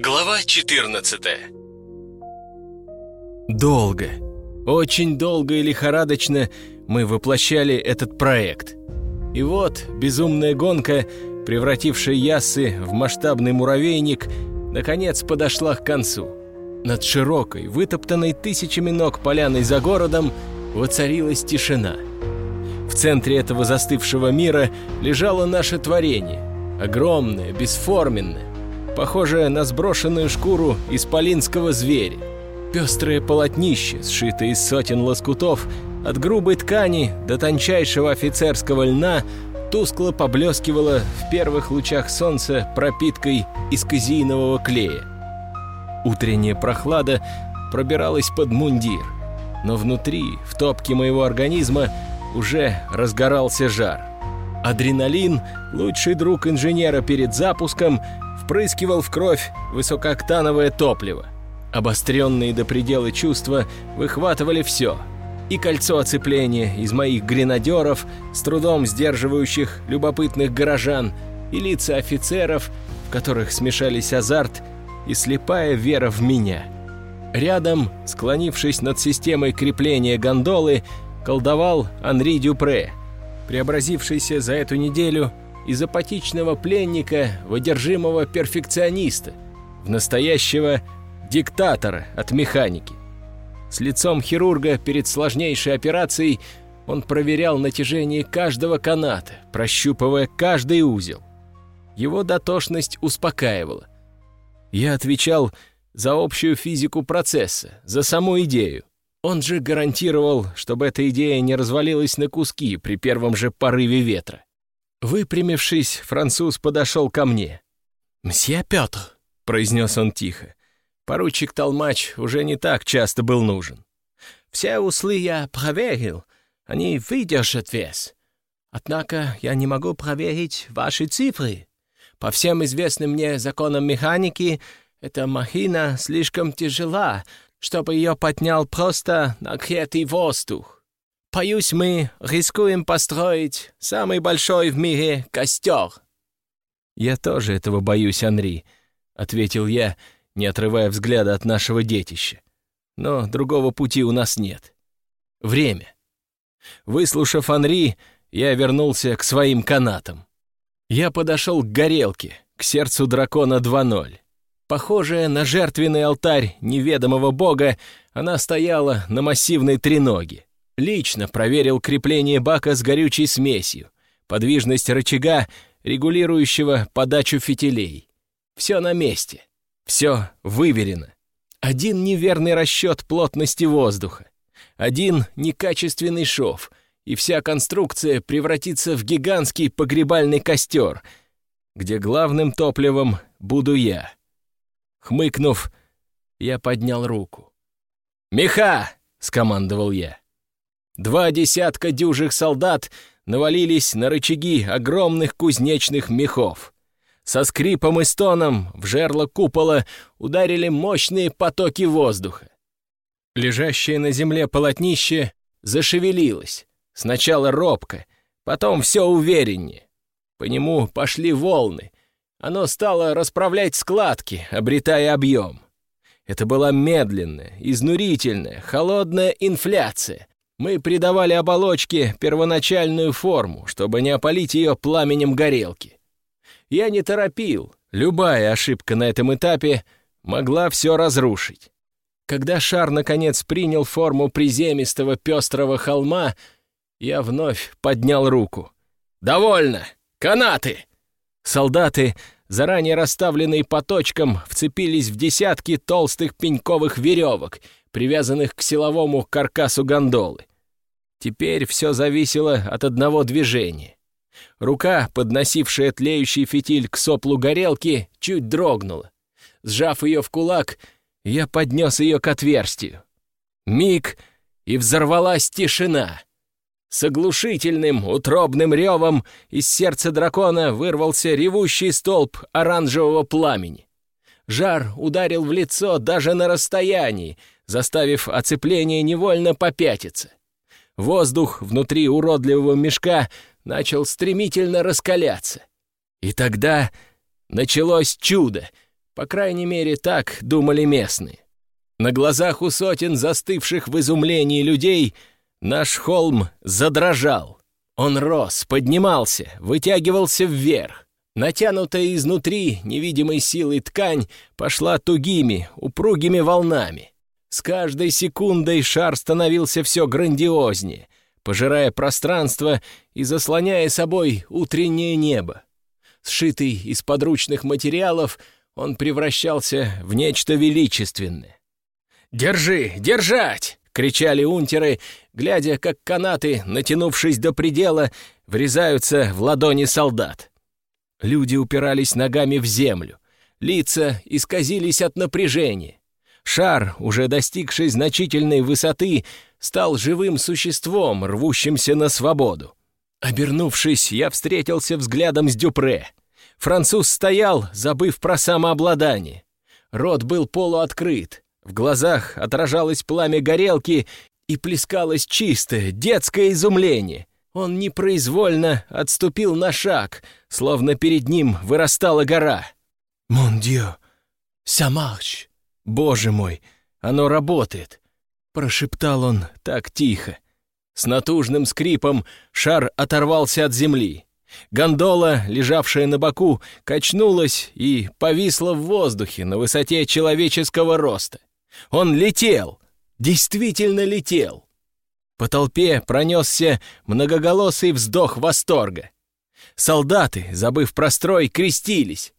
Глава 14 Долго, очень долго и лихорадочно мы воплощали этот проект. И вот безумная гонка, превратившая Яссы в масштабный муравейник, наконец подошла к концу. Над широкой, вытоптанной тысячами ног поляной за городом воцарилась тишина. В центре этого застывшего мира лежало наше творение, огромное, бесформенное, похожее на сброшенную шкуру исполинского зверя. Пестрое полотнище, сшитое из сотен лоскутов, от грубой ткани до тончайшего офицерского льна, тускло поблескивало в первых лучах солнца пропиткой из казеинового клея. Утренняя прохлада пробиралась под мундир, но внутри, в топке моего организма, уже разгорался жар. Адреналин, лучший друг инженера перед запуском, впрыскивал в кровь высокооктановое топливо. Обостренные до предела чувства выхватывали все. И кольцо оцепления из моих гренадеров, с трудом сдерживающих любопытных горожан, и лица офицеров, в которых смешались азарт и слепая вера в меня. Рядом, склонившись над системой крепления гондолы, колдовал Анри Дюпре, преобразившийся за эту неделю из апатичного пленника в перфекциониста, в настоящего диктатора от механики. С лицом хирурга перед сложнейшей операцией он проверял натяжение каждого каната, прощупывая каждый узел. Его дотошность успокаивала. Я отвечал за общую физику процесса, за саму идею. Он же гарантировал, чтобы эта идея не развалилась на куски при первом же порыве ветра. Выпрямившись, француз подошел ко мне. «Мсье Петр», — произнес он тихо, — поручик Толмач уже не так часто был нужен. «Все узлы я проверил, они выдержат вес. Однако я не могу проверить ваши цифры. По всем известным мне законам механики, эта махина слишком тяжела, чтобы ее поднял просто нагретый воздух. Боюсь, мы рискуем построить самый большой в мире костер». «Я тоже этого боюсь, Анри», — ответил я, не отрывая взгляда от нашего детища. «Но другого пути у нас нет. Время». Выслушав Анри, я вернулся к своим канатам. Я подошел к горелке, к сердцу дракона 2.0. Похожая на жертвенный алтарь неведомого бога, она стояла на массивной треноге. Лично проверил крепление бака с горючей смесью, подвижность рычага, регулирующего подачу фитилей. Все на месте, все выверено. Один неверный расчет плотности воздуха, один некачественный шов, и вся конструкция превратится в гигантский погребальный костер, где главным топливом буду я. Хмыкнув, я поднял руку. «Меха!» — скомандовал я. Два десятка дюжих солдат навалились на рычаги огромных кузнечных мехов. Со скрипом и стоном в жерло купола ударили мощные потоки воздуха. Лежащее на земле полотнище зашевелилось, сначала робко, потом все увереннее. По нему пошли волны, оно стало расправлять складки, обретая объем. Это была медленная, изнурительная, холодная инфляция. Мы придавали оболочке первоначальную форму, чтобы не опалить ее пламенем горелки. Я не торопил. Любая ошибка на этом этапе могла все разрушить. Когда шар, наконец, принял форму приземистого пестрого холма, я вновь поднял руку. «Довольно! Канаты!» Солдаты, заранее расставленные по точкам, вцепились в десятки толстых пеньковых веревок, привязанных к силовому каркасу гондолы. Теперь все зависело от одного движения. Рука, подносившая тлеющий фитиль к соплу горелки, чуть дрогнула. Сжав ее в кулак, я поднес ее к отверстию. Миг, и взорвалась тишина. С оглушительным, утробным ревом из сердца дракона вырвался ревущий столб оранжевого пламени. Жар ударил в лицо даже на расстоянии, заставив оцепление невольно попятиться. Воздух внутри уродливого мешка начал стремительно раскаляться. И тогда началось чудо. По крайней мере, так думали местные. На глазах у сотен застывших в изумлении людей наш холм задрожал. Он рос, поднимался, вытягивался вверх. Натянутая изнутри невидимой силой ткань пошла тугими, упругими волнами. С каждой секундой шар становился все грандиознее, пожирая пространство и заслоняя собой утреннее небо. Сшитый из подручных материалов, он превращался в нечто величественное. «Держи! Держать!» — кричали унтеры, глядя, как канаты, натянувшись до предела, врезаются в ладони солдат. Люди упирались ногами в землю, лица исказились от напряжения. Шар, уже достигший значительной высоты, стал живым существом, рвущимся на свободу. Обернувшись, я встретился взглядом с Дюпре. Француз стоял, забыв про самообладание. Рот был полуоткрыт, в глазах отражалось пламя горелки и плескалось чистое, детское изумление. Он непроизвольно отступил на шаг, словно перед ним вырастала гора. «Мон дьё! Самарч! Боже мой, оно работает!» Прошептал он так тихо. С натужным скрипом шар оторвался от земли. Гондола, лежавшая на боку, качнулась и повисла в воздухе на высоте человеческого роста. Он летел, действительно летел. По толпе пронесся многоголосый вздох восторга. Солдаты, забыв про строй, крестились.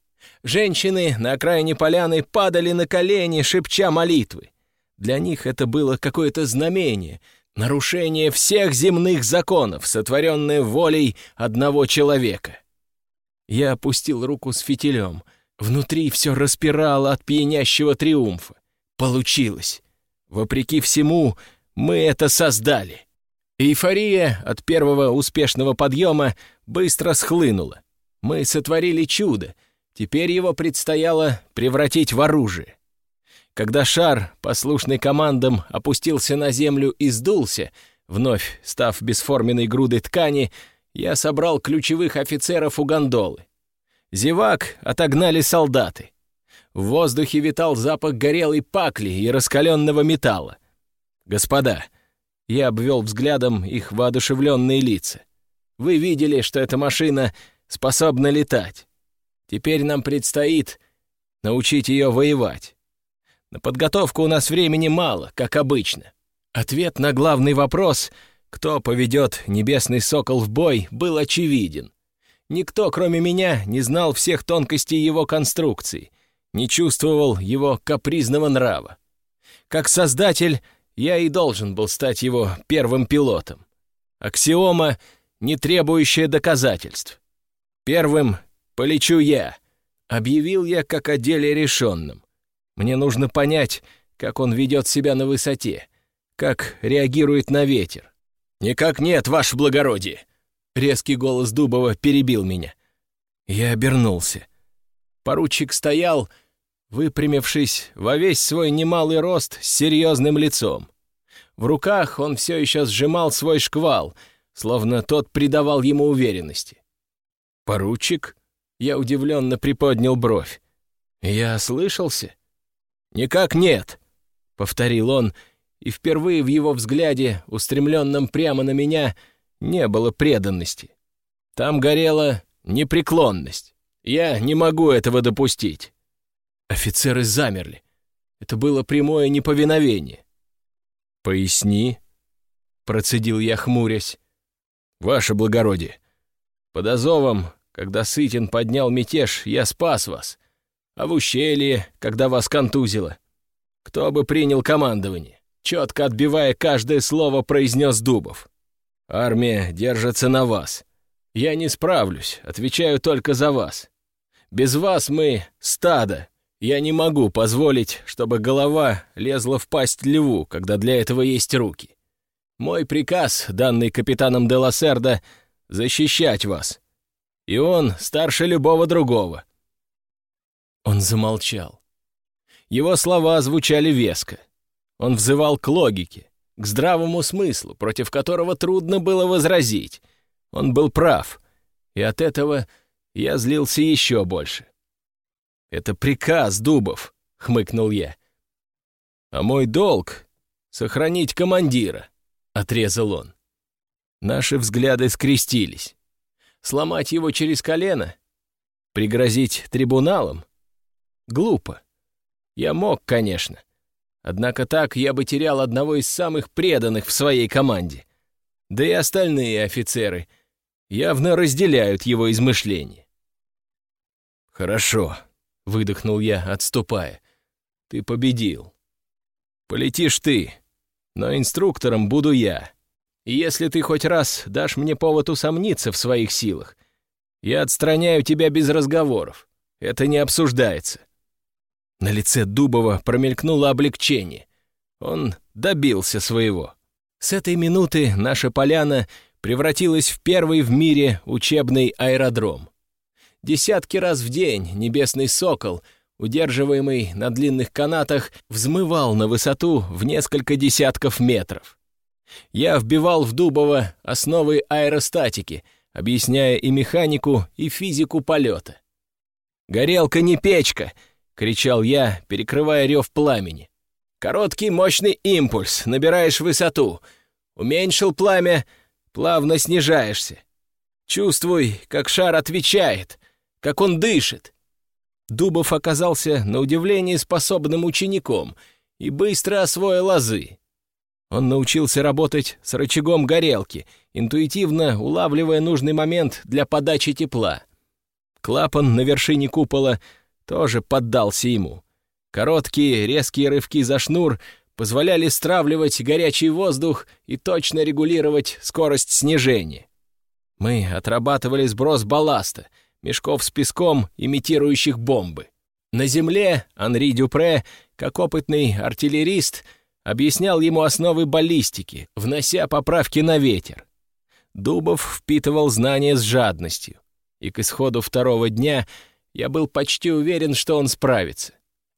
Женщины на окраине поляны падали на колени, шепча молитвы. Для них это было какое-то знамение, нарушение всех земных законов, сотворенное волей одного человека. Я опустил руку с фитилем. Внутри все распирало от пьянящего триумфа. Получилось. Вопреки всему, мы это создали. Эйфория от первого успешного подъема быстро схлынула. Мы сотворили чудо, теперь его предстояло превратить в оружие. Когда шар, послушный командам, опустился на землю и сдулся, вновь став бесформенной грудой ткани, я собрал ключевых офицеров у гондолы. Зевак отогнали солдаты. В воздухе витал запах горелой пакли и раскаленного металла. «Господа», — я обвел взглядом их воодушевленные лица, «вы видели, что эта машина способна летать. Теперь нам предстоит научить ее воевать. На подготовку у нас времени мало, как обычно. Ответ на главный вопрос, кто поведет небесный сокол в бой, был очевиден. Никто, кроме меня, не знал всех тонкостей его конструкции — не чувствовал его капризного нрава. Как создатель, я и должен был стать его первым пилотом. Аксиома, не требующая доказательств. Первым полечу я, объявил я как о деле решенном. Мне нужно понять, как он ведет себя на высоте, как реагирует на ветер. «Никак нет, ваше благородие!» Резкий голос Дубова перебил меня. Я обернулся. Поручик стоял, выпрямившись во весь свой немалый рост с серьезным лицом. В руках он все еще сжимал свой шквал, словно тот придавал ему уверенности. «Поручик?» — я удивленно приподнял бровь. «Я слышался?» «Никак нет», — повторил он, и впервые в его взгляде, устремленном прямо на меня, не было преданности. Там горела непреклонность. Я не могу этого допустить. Офицеры замерли. Это было прямое неповиновение. «Поясни», — процедил я, хмурясь. «Ваше благородие, под Азовом, когда Сытин поднял мятеж, я спас вас, а в ущелье, когда вас контузило. Кто бы принял командование?» Четко отбивая каждое слово, произнес Дубов. «Армия держится на вас. Я не справлюсь, отвечаю только за вас. Без вас мы — стадо. Я не могу позволить, чтобы голова лезла в пасть льву, когда для этого есть руки. Мой приказ, данный капитаном де Лассердо, защищать вас. И он старше любого другого». Он замолчал. Его слова звучали веско. Он взывал к логике, к здравому смыслу, против которого трудно было возразить. Он был прав, и от этого я злился еще больше. «Это приказ, Дубов», — хмыкнул я. «А мой долг — сохранить командира», — отрезал он. Наши взгляды скрестились. Сломать его через колено? Пригрозить трибуналом? Глупо. Я мог, конечно. Однако так я бы терял одного из самых преданных в своей команде. Да и остальные офицеры явно разделяют его измышления. «Хорошо», — выдохнул я, отступая. «Ты победил. Полетишь ты, но инструктором буду я. И если ты хоть раз дашь мне повод усомниться в своих силах, я отстраняю тебя без разговоров. Это не обсуждается». На лице Дубова промелькнуло облегчение. Он добился своего. С этой минуты наша поляна превратилась в первый в мире учебный аэродром. Десятки раз в день небесный сокол, удерживаемый на длинных канатах, взмывал на высоту в несколько десятков метров. Я вбивал в Дубова основы аэростатики, объясняя и механику, и физику полета. «Горелка не печка!» — кричал я, перекрывая рев пламени. «Короткий мощный импульс, набираешь высоту. Уменьшил пламя, плавно снижаешься. Чувствуй, как шар отвечает, как он дышит». Дубов оказался на удивление способным учеником и быстро освоил азы. Он научился работать с рычагом горелки, интуитивно улавливая нужный момент для подачи тепла. Клапан на вершине купола тоже поддался ему. Короткие резкие рывки за шнур позволяли стравливать горячий воздух и точно регулировать скорость снижения. Мы отрабатывали сброс балласта, мешков с песком, имитирующих бомбы. На земле Анри Дюпре, как опытный артиллерист, объяснял ему основы баллистики, внося поправки на ветер. Дубов впитывал знания с жадностью, и к исходу второго дня я был почти уверен, что он справится.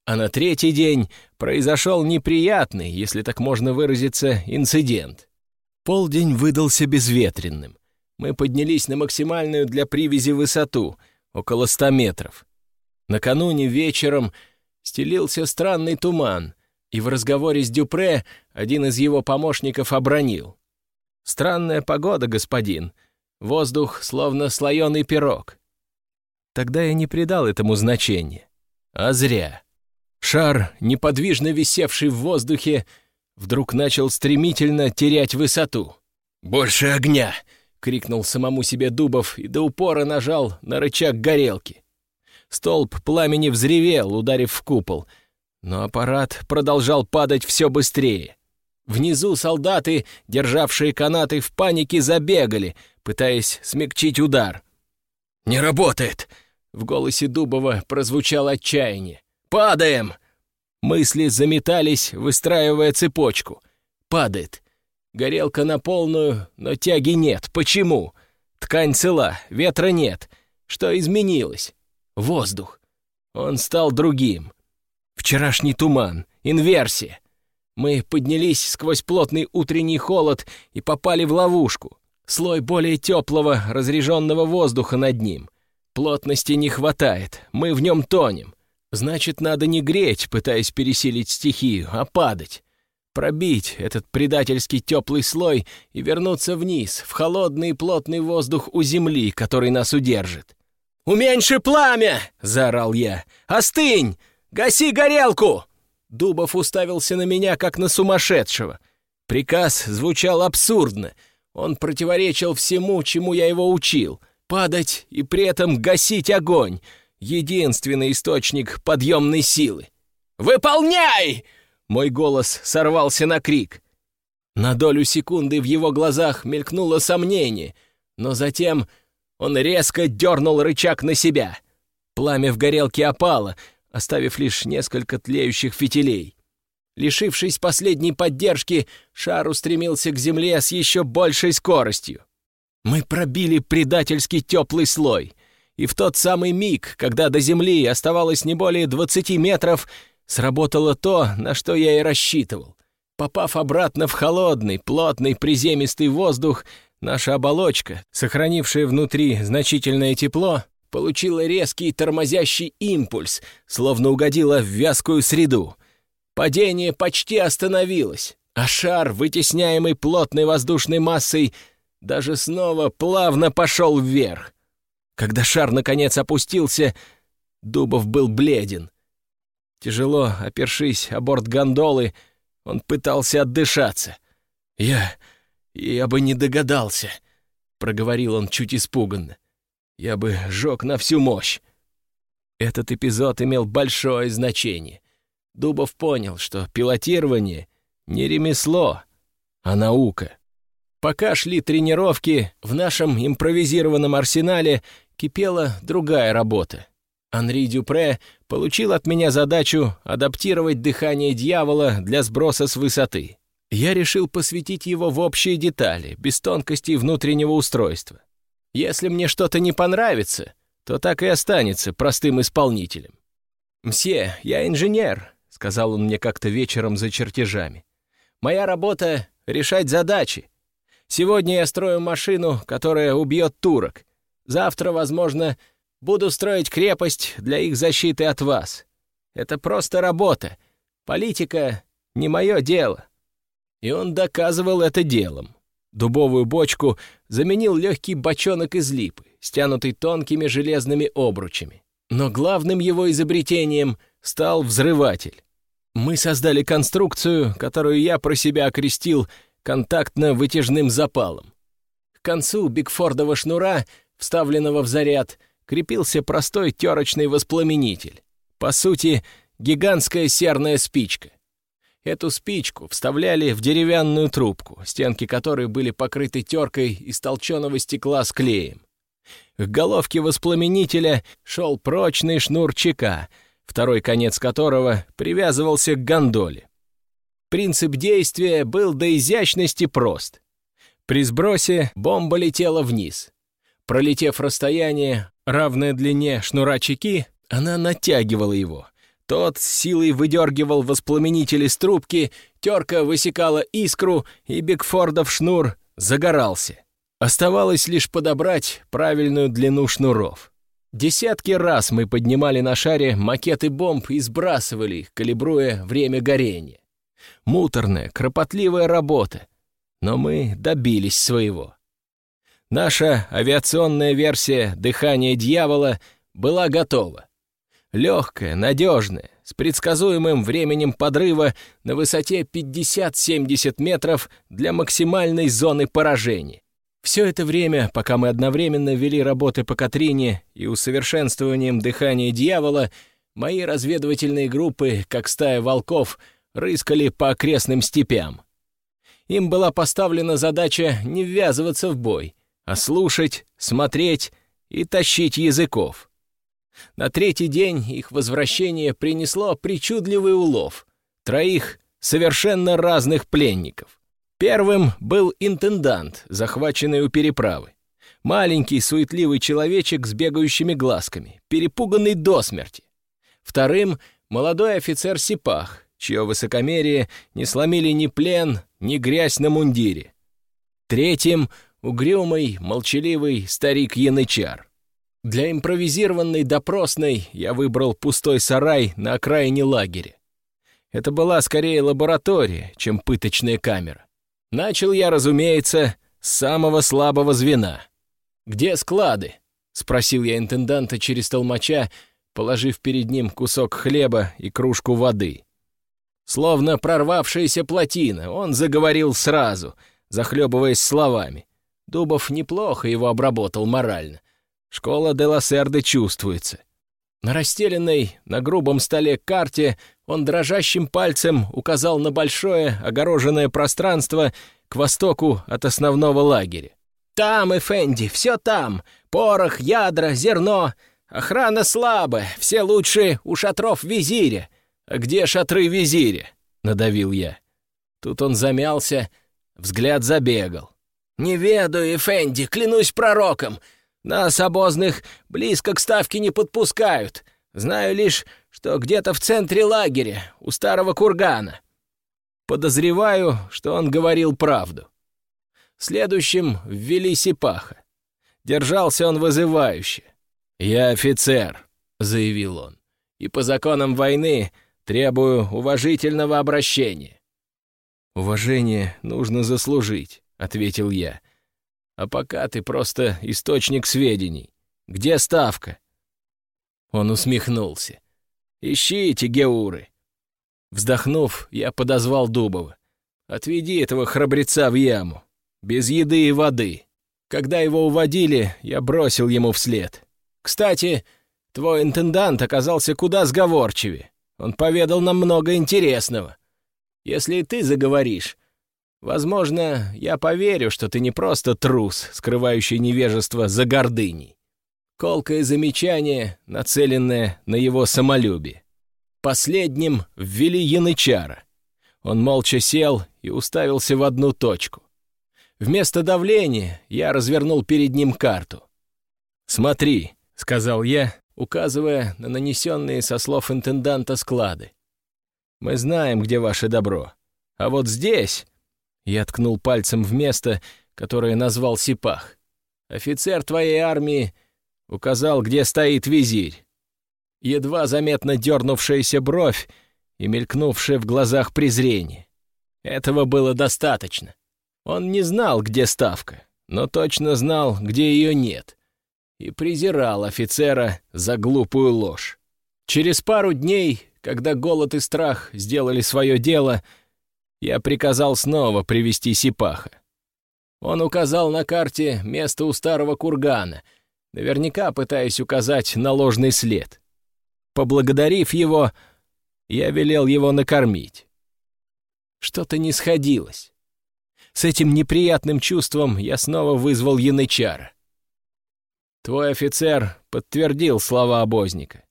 А на третий день произошел неприятный, если так можно выразиться, инцидент. Полдень выдался безветренным. Мы поднялись на максимальную для привязи высоту, около ста метров. Накануне вечером стелился странный туман, и в разговоре с Дюпре один из его помощников обронил. «Странная погода, господин. Воздух словно слоеный пирог». Тогда я не придал этому значения. А зря. Шар, неподвижно висевший в воздухе, вдруг начал стремительно терять высоту. «Больше огня!» — крикнул самому себе Дубов и до упора нажал на рычаг горелки. Столб пламени взревел, ударив в купол — но аппарат продолжал падать все быстрее. Внизу солдаты, державшие канаты в панике, забегали, пытаясь смягчить удар. «Не работает!» — в голосе Дубова прозвучало отчаяние. «Падаем!» Мысли заметались, выстраивая цепочку. «Падает. Горелка на полную, но тяги нет. Почему? Ткань цела, ветра нет. Что изменилось? Воздух. Он стал другим. Вчерашний туман, инверсия. Мы поднялись сквозь плотный утренний холод и попали в ловушку. Слой более теплого, разреженного воздуха над ним. Плотности не хватает, мы в нем тонем. Значит, надо не греть, пытаясь пересилить стихию, а падать. Пробить этот предательский теплый слой и вернуться вниз, в холодный плотный воздух у земли, который нас удержит. «Уменьши пламя!» — заорал я. «Остынь! «Гаси горелку!» Дубов уставился на меня, как на сумасшедшего. Приказ звучал абсурдно. Он противоречил всему, чему я его учил. Падать и при этом гасить огонь. Единственный источник подъемной силы. «Выполняй!» Мой голос сорвался на крик. На долю секунды в его глазах мелькнуло сомнение, но затем он резко дернул рычаг на себя. Пламя в горелке опало, оставив лишь несколько тлеющих фитилей. Лишившись последней поддержки, шар устремился к земле с еще большей скоростью. Мы пробили предательский теплый слой, и в тот самый миг, когда до земли оставалось не более 20 метров, сработало то, на что я и рассчитывал. Попав обратно в холодный, плотный, приземистый воздух, наша оболочка, сохранившая внутри значительное тепло, получила резкий тормозящий импульс, словно угодила в вязкую среду. Падение почти остановилось, а шар, вытесняемый плотной воздушной массой, даже снова плавно пошел вверх. Когда шар наконец опустился, Дубов был бледен. Тяжело опершись о борт гондолы, он пытался отдышаться. «Я... я бы не догадался», — проговорил он чуть испуганно. «Я бы жёг на всю мощь». Этот эпизод имел большое значение. Дубов понял, что пилотирование — не ремесло, а наука. Пока шли тренировки, в нашем импровизированном арсенале кипела другая работа. Анри Дюпре получил от меня задачу адаптировать дыхание дьявола для сброса с высоты. Я решил посвятить его в общие детали, без тонкостей внутреннего устройства. Если мне что-то не понравится, то так и останется простым исполнителем. «Мсье, я инженер», — сказал он мне как-то вечером за чертежами. «Моя работа — решать задачи. Сегодня я строю машину, которая убьет турок. Завтра, возможно, Буду строить крепость для их защиты от вас. Это просто работа. Политика — не мое дело». И он доказывал это делом. Дубовую бочку заменил легкий бочонок из липы, стянутый тонкими железными обручами. Но главным его изобретением стал взрыватель. Мы создали конструкцию, которую я про себя окрестил контактно-вытяжным запалом. К концу Бигфордова шнура, вставленного в заряд, — крепился простой терочный воспламенитель. По сути, гигантская серная спичка. Эту спичку вставляли в деревянную трубку, стенки которой были покрыты теркой из толченого стекла с клеем. К головке воспламенителя шел прочный шнур чека, второй конец которого привязывался к гондоле. Принцип действия был до изящности прост. При сбросе бомба летела вниз. Пролетев расстояние, равное длине шнура чеки, она натягивала его. Тот с силой выдергивал воспламенитель из трубки, терка высекала искру, и Бигфордов шнур загорался. Оставалось лишь подобрать правильную длину шнуров. Десятки раз мы поднимали на шаре макеты бомб и сбрасывали их, калибруя время горения. Муторная, кропотливая работа. Но мы добились своего. Наша авиационная версия «Дыхание дьявола» была готова. Легкая, надежная, с предсказуемым временем подрыва на высоте 50-70 метров для максимальной зоны поражения. Все это время, пока мы одновременно вели работы по Катрине и усовершенствованием дыхания дьявола, мои разведывательные группы, как стая волков, рыскали по окрестным степям. Им была поставлена задача не ввязываться в бой — а слушать, смотреть и тащить языков. На третий день их возвращение принесло причудливый улов. Троих совершенно разных пленников. Первым был интендант, захваченный у переправы. Маленький суетливый человечек с бегающими глазками, перепуганный до смерти. Вторым — молодой офицер Сипах, чье высокомерие не сломили ни плен, ни грязь на мундире. Третьим угрюмый, молчаливый старик-янычар. Для импровизированной допросной я выбрал пустой сарай на окраине лагеря. Это была скорее лаборатория, чем пыточная камера. Начал я, разумеется, с самого слабого звена. «Где склады?» — спросил я интенданта через толмача, положив перед ним кусок хлеба и кружку воды. Словно прорвавшаяся плотина, он заговорил сразу, захлебываясь словами. Дубов неплохо его обработал морально. Школа де Лассерде чувствуется. На расстеленной на грубом столе карте он дрожащим пальцем указал на большое огороженное пространство к востоку от основного лагеря. «Там, Эфенди, все там. Порох, ядра, зерно. Охрана слабая, все лучшие у шатров визиря. А где шатры визиря?» — надавил я. Тут он замялся, взгляд забегал. «Не ведаю, Эфенди, клянусь пророком. Нас, обозных, близко к ставке не подпускают. Знаю лишь, что где-то в центре лагеря, у старого кургана». Подозреваю, что он говорил правду. Следующим ввели Сипаха. Держался он вызывающе. «Я офицер», — заявил он, — «и по законам войны требую уважительного обращения». «Уважение нужно заслужить», — ответил я. «А пока ты просто источник сведений. Где ставка?» Он усмехнулся. «Ищите, Геуры!» Вздохнув, я подозвал Дубова. «Отведи этого храбреца в яму. Без еды и воды». Когда его уводили, я бросил ему вслед. «Кстати, твой интендант оказался куда сговорчивее. Он поведал нам много интересного. Если и ты заговоришь, возможно, я поверю, что ты не просто трус, скрывающий невежество за гордыней. Колкое замечание, нацеленное на его самолюбие. Последним ввели янычара. Он молча сел и уставился в одну точку. Вместо давления я развернул перед ним карту. «Смотри», — сказал я, указывая на нанесенные со слов интенданта склады. «Мы знаем, где ваше добро. А вот здесь...» Я ткнул пальцем в место, которое назвал Сипах. «Офицер твоей армии указал, где стоит визирь. Едва заметно дернувшаяся бровь и мелькнувшее в глазах презрение. Этого было достаточно. Он не знал, где ставка, но точно знал, где ее нет, и презирал офицера за глупую ложь. Через пару дней, когда голод и страх сделали свое дело, я приказал снова привести Сипаха. Он указал на карте место у старого кургана — наверняка пытаясь указать на ложный след. Поблагодарив его, я велел его накормить. Что-то не сходилось. С этим неприятным чувством я снова вызвал янычара. Твой офицер подтвердил слова обозника.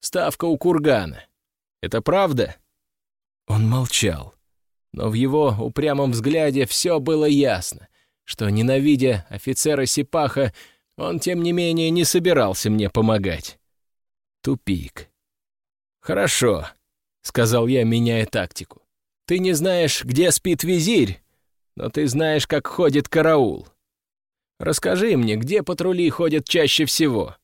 Ставка у кургана. Это правда? Он молчал. Но в его упрямом взгляде все было ясно, что, ненавидя офицера Сипаха, он, тем не менее, не собирался мне помогать. Тупик. «Хорошо», — сказал я, меняя тактику. «Ты не знаешь, где спит визирь, но ты знаешь, как ходит караул. Расскажи мне, где патрули ходят чаще всего?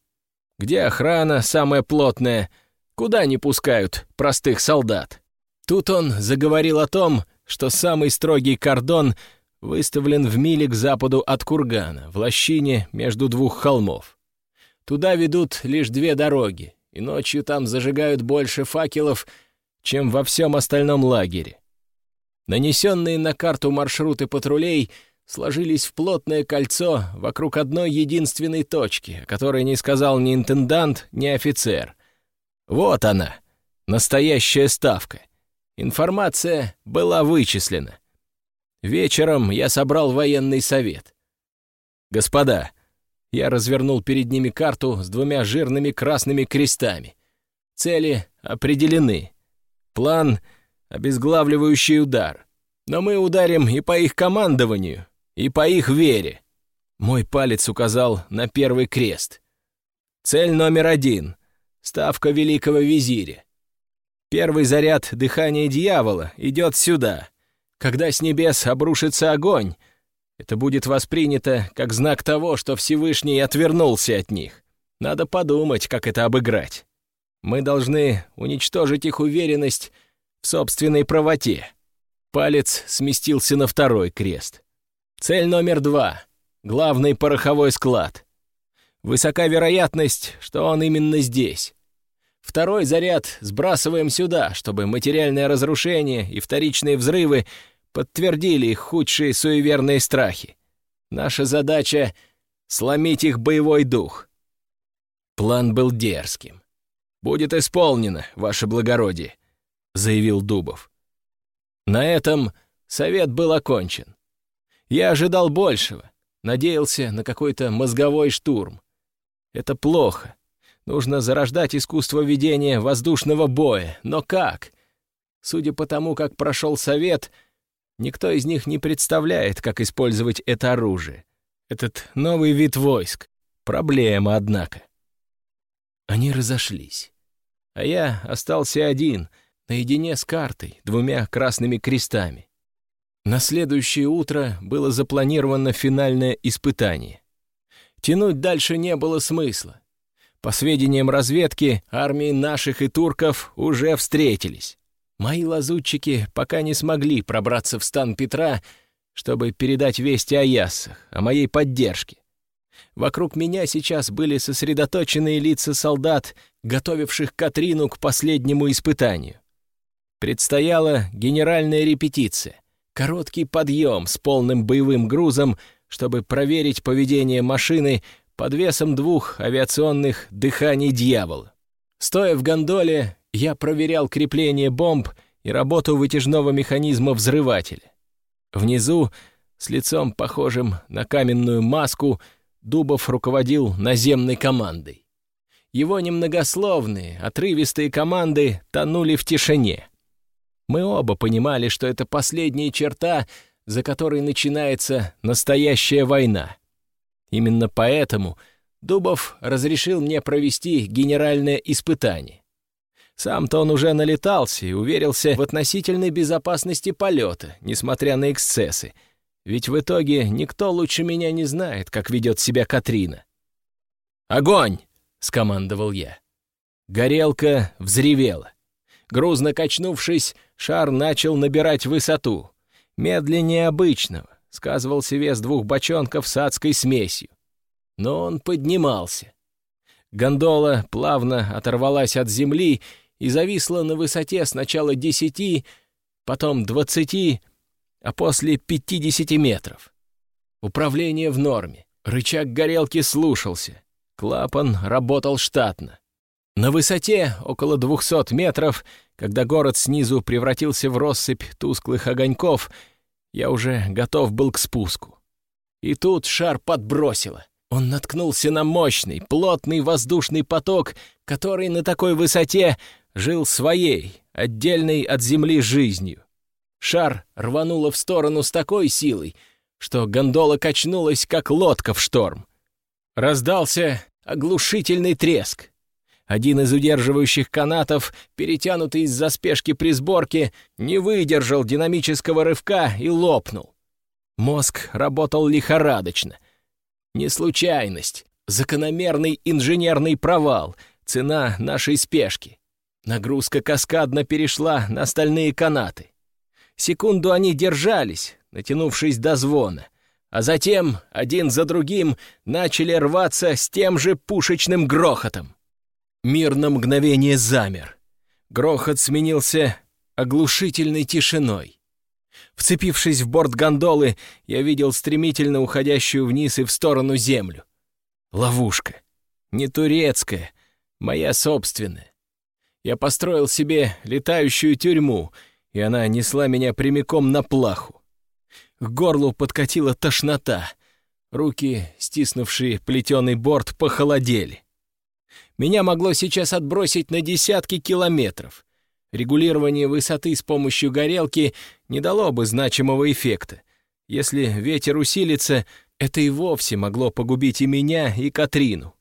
Где охрана самая плотная? Куда не пускают простых солдат?» Тут он заговорил о том, что самый строгий кордон выставлен в миле к западу от Кургана, в лощине между двух холмов. Туда ведут лишь две дороги, и ночью там зажигают больше факелов, чем во всем остальном лагере. Нанесенные на карту маршруты патрулей сложились в плотное кольцо вокруг одной единственной точки, о которой не сказал ни интендант, ни офицер. Вот она, настоящая ставка. Информация была вычислена. Вечером я собрал военный совет. Господа, я развернул перед ними карту с двумя жирными красными крестами. Цели определены. План — обезглавливающий удар. Но мы ударим и по их командованию, и по их вере. Мой палец указал на первый крест. Цель номер один — ставка великого визиря. Первый заряд дыхания дьявола идет сюда — когда с небес обрушится огонь, это будет воспринято как знак того, что Всевышний отвернулся от них. Надо подумать, как это обыграть. Мы должны уничтожить их уверенность в собственной правоте. Палец сместился на второй крест. Цель номер два — главный пороховой склад. Высока вероятность, что он именно здесь. Второй заряд сбрасываем сюда, чтобы материальное разрушение и вторичные взрывы подтвердили их худшие суеверные страхи. Наша задача — сломить их боевой дух. План был дерзким. «Будет исполнено, ваше благородие», — заявил Дубов. На этом совет был окончен. Я ожидал большего, надеялся на какой-то мозговой штурм. Это плохо. Нужно зарождать искусство ведения воздушного боя. Но как? Судя по тому, как прошел совет — Никто из них не представляет, как использовать это оружие. Этот новый вид войск. Проблема, однако. Они разошлись. А я остался один, наедине с картой, двумя красными крестами. На следующее утро было запланировано финальное испытание. Тянуть дальше не было смысла. По сведениям разведки, армии наших и турков уже встретились. Мои лазутчики пока не смогли пробраться в стан Петра, чтобы передать вести о яссах, о моей поддержке. Вокруг меня сейчас были сосредоточенные лица солдат, готовивших Катрину к последнему испытанию. Предстояла генеральная репетиция, короткий подъем с полным боевым грузом, чтобы проверить поведение машины под весом двух авиационных дыханий дьявола. Стоя в гондоле, я проверял крепление бомб и работу вытяжного механизма взрывателя. Внизу, с лицом похожим на каменную маску, Дубов руководил наземной командой. Его немногословные, отрывистые команды тонули в тишине. Мы оба понимали, что это последняя черта, за которой начинается настоящая война. Именно поэтому Дубов разрешил мне провести генеральное испытание. Сам-то он уже налетался и уверился в относительной безопасности полета, несмотря на эксцессы, ведь в итоге никто лучше меня не знает, как ведет себя Катрина. «Огонь!» — скомандовал я. Горелка взревела. Грузно качнувшись, шар начал набирать высоту. Медленнее обычного, сказывался вес двух бочонков с адской смесью. Но он поднимался. Гондола плавно оторвалась от земли и зависла на высоте сначала десяти, потом двадцати, а после 50 метров. Управление в норме. Рычаг горелки слушался. Клапан работал штатно. На высоте, около 200 метров, когда город снизу превратился в россыпь тусклых огоньков, я уже готов был к спуску. И тут шар подбросило. Он наткнулся на мощный, плотный воздушный поток, который на такой высоте жил своей, отдельной от земли жизнью. Шар рвануло в сторону с такой силой, что гондола качнулась, как лодка в шторм. Раздался оглушительный треск. Один из удерживающих канатов, перетянутый из-за спешки при сборке, не выдержал динамического рывка и лопнул. Мозг работал лихорадочно. Не случайность, закономерный инженерный провал, цена нашей спешки. Нагрузка каскадно перешла на стальные канаты. Секунду они держались, натянувшись до звона, а затем, один за другим, начали рваться с тем же пушечным грохотом. Мир на мгновение замер. Грохот сменился оглушительной тишиной. Вцепившись в борт гондолы, я видел стремительно уходящую вниз и в сторону землю. Ловушка. Не турецкая, моя собственная. Я построил себе летающую тюрьму — и она несла меня прямиком на плаху. К горлу подкатила тошнота. Руки, стиснувшие плетеный борт, похолодели. Меня могло сейчас отбросить на десятки километров. Регулирование высоты с помощью горелки не дало бы значимого эффекта. Если ветер усилится, это и вовсе могло погубить и меня, и Катрину.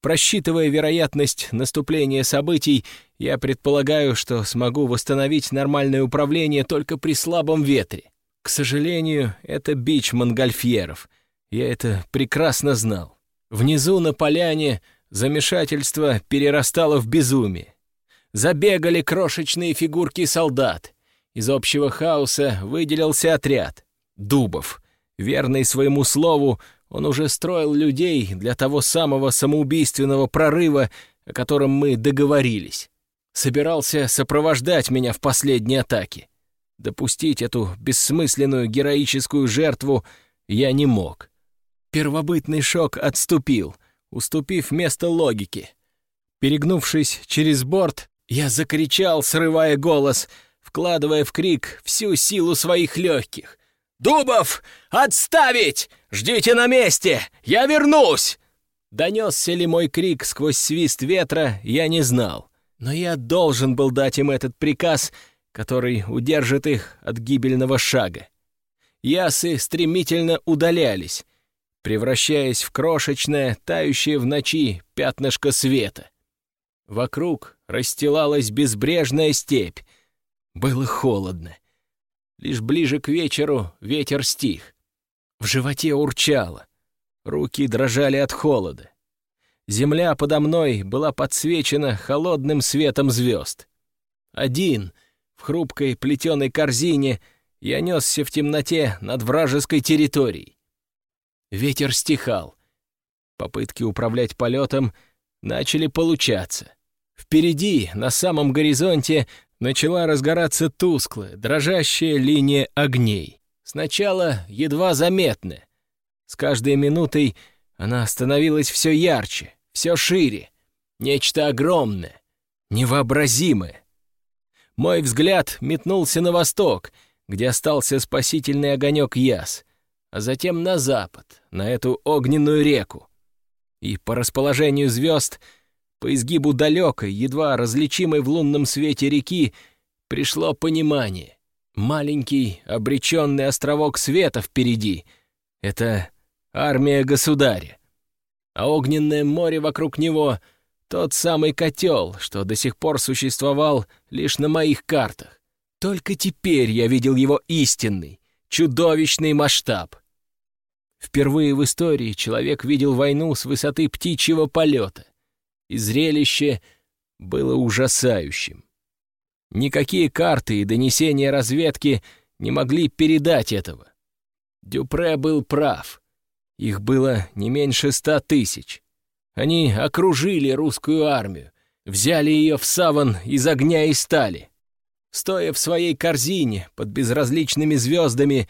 Просчитывая вероятность наступления событий, я предполагаю, что смогу восстановить нормальное управление только при слабом ветре. К сожалению, это бич монгольфьеров. Я это прекрасно знал. Внизу на поляне замешательство перерастало в безумие. Забегали крошечные фигурки солдат. Из общего хаоса выделился отряд. Дубов. Верный своему слову, он уже строил людей для того самого самоубийственного прорыва, о котором мы договорились. Собирался сопровождать меня в последней атаке. Допустить эту бессмысленную героическую жертву я не мог. Первобытный шок отступил, уступив место логике. Перегнувшись через борт, я закричал, срывая голос, вкладывая в крик всю силу своих легких. «Дубов, отставить! Ждите на месте! Я вернусь!» Донесся ли мой крик сквозь свист ветра, я не знал. Но я должен был дать им этот приказ, который удержит их от гибельного шага. Ясы стремительно удалялись, превращаясь в крошечное, тающее в ночи пятнышко света. Вокруг расстилалась безбрежная степь. Было холодно. Лишь ближе к вечеру ветер стих. В животе урчало. Руки дрожали от холода. Земля подо мной была подсвечена холодным светом звезд. Один, в хрупкой плетеной корзине, я несся в темноте над вражеской территорией. Ветер стихал. Попытки управлять полетом начали получаться. Впереди, на самом горизонте, начала разгораться тусклая, дрожащая линия огней. Сначала едва заметная. С каждой минутой она становилась все ярче, все шире. Нечто огромное, невообразимое. Мой взгляд метнулся на восток, где остался спасительный огонек Яс, а затем на запад, на эту огненную реку. И по расположению звезд, по изгибу далекой, едва различимой в лунном свете реки, пришло понимание. Маленький обреченный островок света впереди — это армия государя. А огненное море вокруг него — тот самый котел, что до сих пор существовал лишь на моих картах. Только теперь я видел его истинный, чудовищный масштаб. Впервые в истории человек видел войну с высоты птичьего полета, и зрелище было ужасающим. Никакие карты и донесения разведки не могли передать этого. Дюпре был прав. Их было не меньше ста тысяч. Они окружили русскую армию, взяли ее в саван из огня и стали. Стоя в своей корзине под безразличными звездами,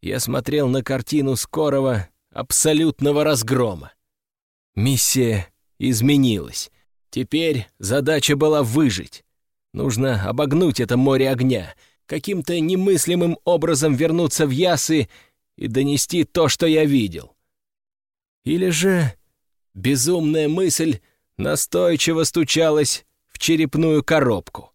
я смотрел на картину скорого, абсолютного разгрома. Миссия изменилась. Теперь задача была выжить. Нужно обогнуть это море огня, каким-то немыслимым образом вернуться в Ясы и донести то, что я видел. Или же безумная мысль настойчиво стучалась в черепную коробку.